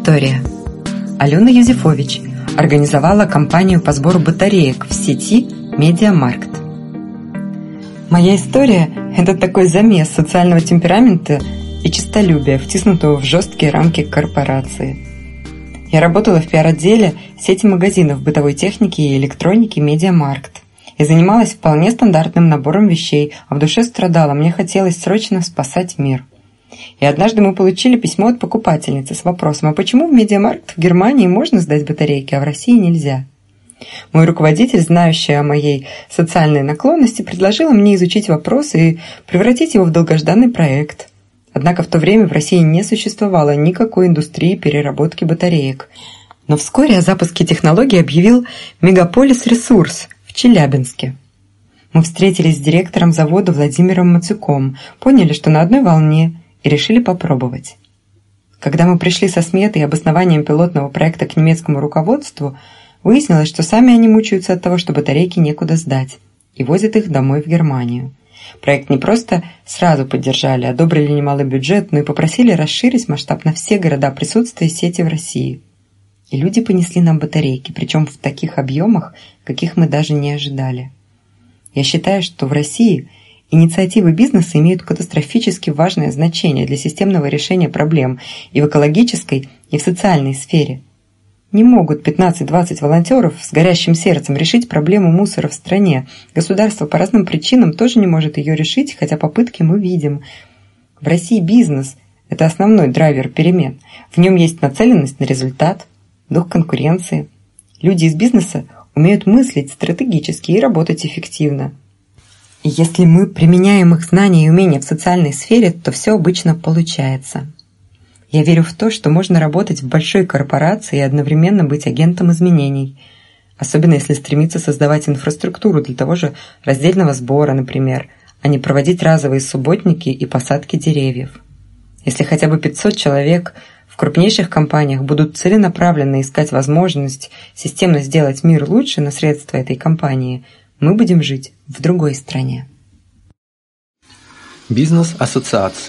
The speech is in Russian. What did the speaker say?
история. Алена Юзефович организовала компанию по сбору батареек в сети «Медиамаркт». Моя история – это такой замес социального темперамента и честолюбия, втиснутого в жесткие рамки корпорации. Я работала в пиар-отделе сети магазинов бытовой техники и электроники «Медиамаркт» и занималась вполне стандартным набором вещей, а в душе страдала, мне хотелось срочно спасать мир. И однажды мы получили письмо от покупательницы с вопросом, а почему в Медиамаркт в Германии можно сдать батарейки, а в России нельзя? Мой руководитель, знающий о моей социальной наклонности, предложил мне изучить вопрос и превратить его в долгожданный проект. Однако в то время в России не существовало никакой индустрии переработки батареек. Но вскоре о запуске технологии объявил «Мегаполис Ресурс» в Челябинске. Мы встретились с директором завода Владимиром Мацюком, поняли, что на одной волне и решили попробовать. Когда мы пришли со сметой и обоснованием пилотного проекта к немецкому руководству, выяснилось, что сами они мучаются от того, что батарейки некуда сдать, и возят их домой в Германию. Проект не просто сразу поддержали, одобрили немалый бюджет, но и попросили расширить масштаб на все города присутствия сети в России. И люди понесли нам батарейки, причем в таких объемах, каких мы даже не ожидали. Я считаю, что в России – Инициативы бизнеса имеют катастрофически важное значение для системного решения проблем и в экологической, и в социальной сфере. Не могут 15-20 волонтеров с горящим сердцем решить проблему мусора в стране. Государство по разным причинам тоже не может ее решить, хотя попытки мы видим. В России бизнес – это основной драйвер перемен. В нем есть нацеленность на результат, дух конкуренции. Люди из бизнеса умеют мыслить стратегически и работать эффективно. Если мы применяем их знания и умения в социальной сфере, то все обычно получается. Я верю в то, что можно работать в большой корпорации и одновременно быть агентом изменений, особенно если стремиться создавать инфраструктуру для того же раздельного сбора, например, а не проводить разовые субботники и посадки деревьев. Если хотя бы 500 человек в крупнейших компаниях будут целенаправленно искать возможность системно сделать мир лучше на средства этой компании – мы будем жить в другой стране. Бизнес-ассоциации